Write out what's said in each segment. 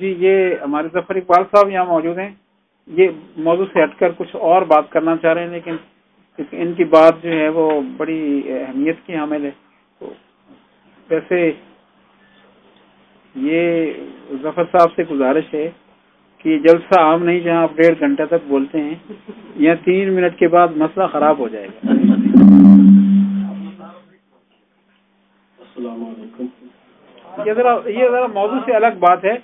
جی یہ ہمارے ظفر اقبال صاحب یہاں موجود ہیں۔ یہ موضوع سے ہٹ کر کچھ اور بات کرنا چاہ رہے ہیں، لیکن ان کی بات جو ہے وہ بڑی اہمیت کی حامل ہے۔ تو ویسے یہ ظفر صاحب سے گزارش ہے کہ جلسہ عام نہیں، جہاں آپ ڈیڑھ گھنٹے تک بولتے ہیں، یا تین منٹ کے بعد مسئلہ خراب ہو جائے گا السلام علیکم یہ ذرا یہ ذرا موضوع سے الگ بات ہے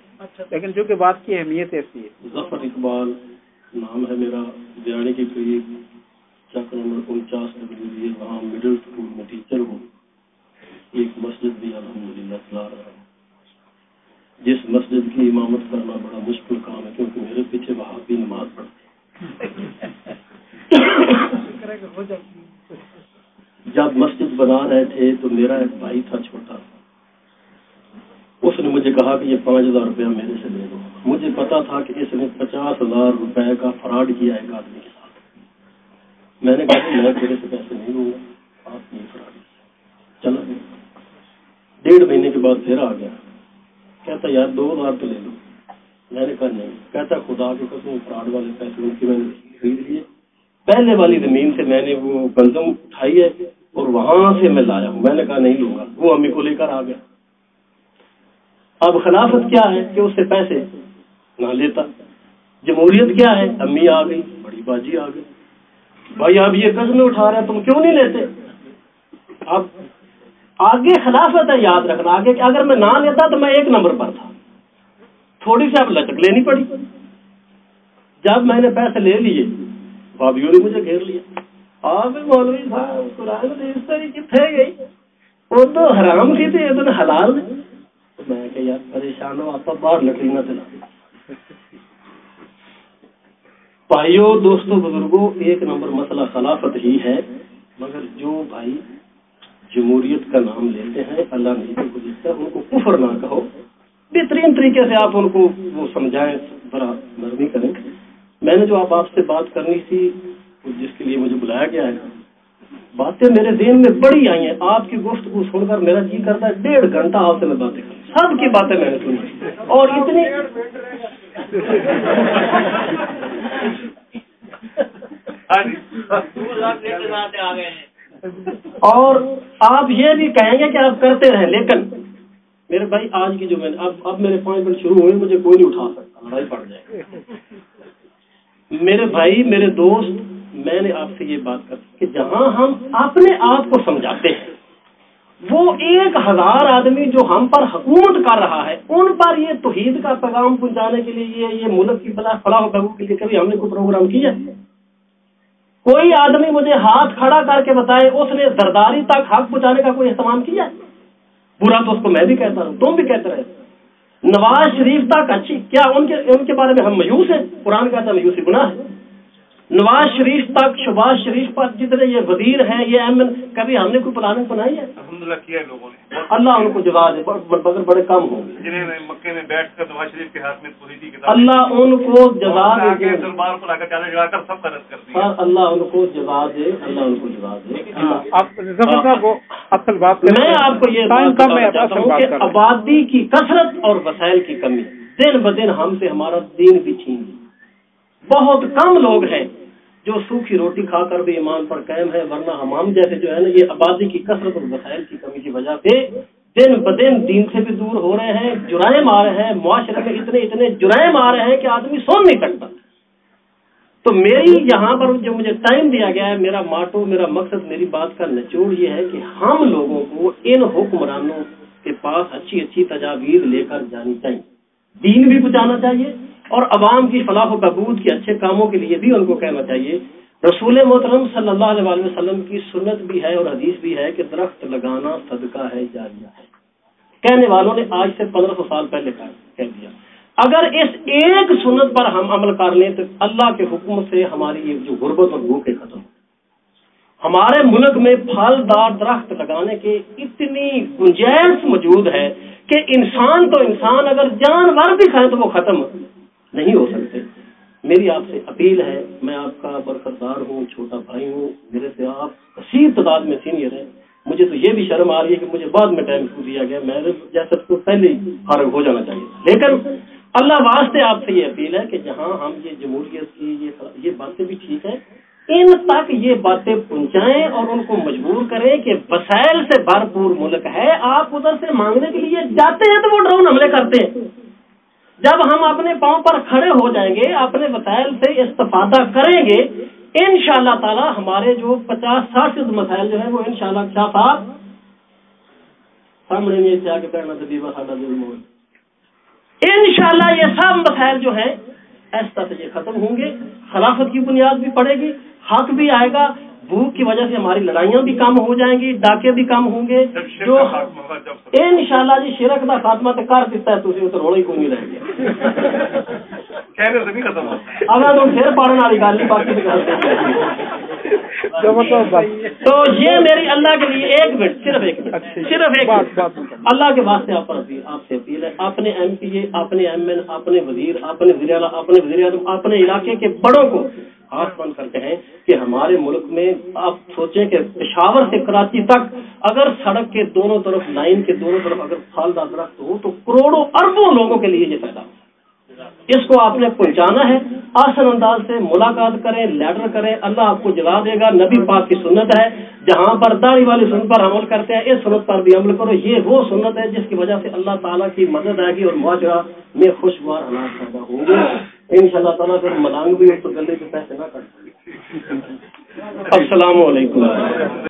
لیکن جو کہ بات کی اہمیت ایسی ہے ظفر اقبال نام ہے میرا دیانی کے قریب چک نمبر انچاس وہاں مڈل اسکول میں ٹیچر ہوں۔ ایک مسجد بھی الحمد للہ چلا رہا ہوں۔ جس مسجد کی امامت کرنا بڑا مشکل کام ہے کیونکہ میرے پیچھے وہاں بھی نماز پڑھتے جب مسجد بنا رہے تھے تو میرا ایک بھائی تھا چھوٹا۔ کہا کہ یہ پانچ ہزار روپیہ میرے سے لے لو۔ مجھے پتا تھا کہ اس نے پچاس ہزار روپے کا فراڈ کیا ایک آدمی کے ساتھ۔ میں نے کہا کہ میں تیرے سے پیسے نہیں لوں گا۔ آپ نہیں فراڈ چلا گیا۔ ڈیڑھ مہینے کے بعد پھر آ گیا۔ کہتا، یار، دو ہزار تو لے لو۔ میں نے کہا، نہیں. کہتا، خدا کے قسم فراڈ والے پیسے ان کی میں نے خرید لیے۔ پہلے والی زمین سے میں نے وہ گندم اٹھائی ہے اور وہاں سے میں لایا ہوں۔ میں نے کہا، نہیں لوں گا۔ وہ امی کو لے کر آ گیا۔ اب خلافت کیا ہے کہ اس سے پیسے نہ لیتا؟ جمہوریت کیا ہے؟ امی آ گئی، بڑی باجی آ گئی۔ بھائی اب یہ قسم اٹھا رہے تم کیوں نہیں لیتے؟ اب آگے خلافت ہے، یاد رکھنا آگے کہ اگر میں نہ لیتا تو میں ایک نمبر پر تھا۔ تھوڑی سی اب لچک لینی پڑی۔ جب میں نے پیسے لے لیے، بھابھیوں نے مجھے گھیر لیا۔ آپ مولوی صاحب، قرآن کتنے گئی؟ وہ تو حرام کی تھی یہ تو حلال میں کہ یار پریشان ہو، آپ باہر لکڑی نہ چلا بھائیو دوستوں بزرگوں ایک نمبر مسئلہ خلافت ہی ہے۔ مگر جو بھائی جمہوریت کا نام لیتے ہیں، اللہ نہیں کو ان کو کفر نہ کہو، بہترین طریقے سے آپ ان کو وہ سمجھائیں، ذرا نرمی کریں۔ میں نے جو آپ آپ سے بات کرنی تھی جس کے لیے مجھے بلایا گیا ہے، باتیں میرے ذہن میں بڑی آئی ہیں۔ آپ کی گفتگو سن کر میرا جی کرتا ہے، ڈیڑھ گھنٹہ آپ سے میں باتیں کروں سب کی باتیں میں نے سنی۔ اور اتنی اور آپ یہ بھی کہیں گے کہ آپ کرتے رہیں، لیکن میرے بھائی، آج کی جو میں نے اب اب میرے پانچ منٹ شروع ہوئے، مجھے کوئی نہیں اٹھا سکتا، لڑائی پڑ جائے میرے بھائی، میرے دوست، میں نے آپ سے یہ بات کر کہ جہاں ہم اپنے آپ کو سمجھاتے ہیں وہ ایک ہزار آدمی جو ہم پر حکومت کر رہا ہے، ان پر یہ توحید کا پیغام پہنچانے کے لیے یہ ملک کی فلاح فلاح کے لیے کبھی ہم نے کوئی پروگرام کیا؟ کوئی آدمی مجھے ہاتھ کھڑا کر کے بتائے، اس نے زرداری تک حق پہنچانے کا کوئی اہتمام کیا؟ برا تو اس کو میں بھی کہتا ہوں، تم بھی کہتے رہے۔ نواز شریف تک اچھی، کیا ان کے ان کے بارے میں ہم میوس ہیں؟ قرآن کہتا میوسی گناہ ہے۔ نواز شریف تک شباز شریف پر جتنے یہ وزیر ہیں یہ ایم کبھی ہم نے کوئی پلاننگ بنائی ہے کیا لوگوں نے۔ اللہ ان کو جواب دے مگر بڑے کم ہوں۔ جنہیں مکے میں بیٹھ کر نواز شریف کے ہاتھ میں اللہ ان کو جواب دے۔ دربار کر جگا سب کا رد کر دیا۔ اللہ ان کو جواب دے اللہ ان کو جواب دے۔ اصل بات میں آپ کو یہ چاہتا ہوں کہ آبادی کی کثرت اور وسائل کی کمی۔ دن بدن ہم سے ہمارا دین بھی چھین بہت کم لوگ ہیں جو سوکھی روٹی کھا کر بھی ایمان پر قائم ہے ورنہ ہمام جیسے جو ہے نا، یہ آبادی کی کثرت اور وسائل کی کمی کی وجہ سے دن بدن دین سے بھی دور ہو رہے ہیں، جرائم آ رہے ہیں، معاشرے میں اتنے اتنے جرائم آ رہے ہیں کہ آدمی سن نہیں سکتا۔ تو میری یہاں پر جو مجھے ٹائم دیا گیا ہے، میرا ماٹو، میرا مقصد، میری بات کا نچوڑ یہ ہے کہ ہم لوگوں کو ان حکمرانوں کے پاس اچھی اچھی تجاویز لے کر جانی چاہیے۔ دین بھی پہنچانا چاہیے اور عوام کی فلاح و بہبود کے اچھے کاموں کے لیے بھی ان کو کہنا چاہیے۔ رسول محترم صلی اللہ علیہ وسلم کی سنت بھی ہے اور حدیث بھی ہے کہ درخت لگانا صدقہ ہے، جاریہ ہے۔ کہنے والوں نے آج سے پندرہ سو سال پہلے کہہ دیا۔ اگر اس ایک سنت پر ہم عمل کر لیں تو اللہ کے حکم سے ہماری یہ جو غربت اور بھوکے ختم ہمارے ملک میں پھل دار درخت لگانے کے اتنی گنجائش موجود ہے کہ انسان تو انسان، اگر جانور بھی کھائے تو وہ ختم نہیں ہو سکتے۔ میری آپ سے اپیل ہے، میں آپ کا برقرار ہوں، چھوٹا بھائی ہوں، میرے سے آپ کثیر تعداد میں سینئر ہیں۔ مجھے تو یہ بھی شرم آ رہی ہے کہ مجھے بعد میں ٹائم کیوں دیا گیا؟ میں جیسے تو پہلے ہی فارغ ہو جانا چاہیے۔ لیکن اللہ واسطے آپ سے یہ اپیل ہے کہ جہاں ہم یہ جمہوریت کی یہ یہ باتیں بھی ٹھیک ہیں، ان تک یہ باتیں پہنچائیں اور ان کو مجبور کریں کہ وسائل سے بھرپور ملک ہے۔ آپ ادھر سے مانگنے کے لیے جاتے ہیں تو وہ ڈرون حملے کرتے ہیں۔ جب ہم اپنے پاؤں پر کھڑے ہو جائیں گے، اپنے وسائل سے استفادہ کریں گے ان شاء اللہ تعالی ہمارے جو پچاس ساٹھ مسائل جو ہیں، وہ ان شاء اللہ کیا صاحب سامنے نہیں آ کے کہنا تو ان شاء اللہ یہ سب مسائل جو ہیں، ایسا سے یہ ختم ہوں گے۔ خلافت کی بنیاد بھی پڑے گی، حق بھی آئے گا۔ بھوک کی وجہ سے ہماری لڑائیاں بھی کم ہو جائیں گی ڈاکے بھی کم ہوں گے۔ جو ان شاء اللہ جی شرک کا خاتمہ تو کر دیتا ہے تھی تو روڑا ہی کوئی نہیں رہ گیا اگر تم پھر پڑھنے والی گل نہیں باقی تو یہ میری اللہ کے لیے ایک منٹ صرف ایک منٹ صرف ایک اللہ کے واسطے آپ پر آپ سے اپیل ہے۔ اپنے ایم پی اے اپنے ایم این اپنے وزیر اپنے وزیر اعلیٰ اپنے وزیر اعظم اپنے علاقے کے بڑوں کو ہاتھ بند کرتے ہیں کہ ہمارے ملک میں آپ سوچیں کہ پشاور سے کراچی تک اگر سڑک کے دونوں طرف، لائن کے دونوں طرف اگر پھلدار درخت ہو تو کروڑوں اربوں لوگوں کے لیے یہ پیدا ہو۔ اس کو آپ نے پہنچانا ہے۔ آسن انداز سے ملاقات کریں، لیٹر کریں، اللہ آپ کو جلا دے گا۔ نبی پاک کی سنت ہے۔ جہاں پر داڑھی والی سنت پر عمل کرتے ہیں، اس سنت پر بھی عمل کرو۔ یہ وہ سنت ہے جس کی وجہ سے اللہ تعالیٰ کی مدد آئے گی اور معاشرہ میں خوشگوار حالات پیدا ہوں گے۔ ان شاء اللہ تعالیٰ پھر ملانگ بھی تو گلے کے پیسے نہ کٹ۔ السلام علیکم۔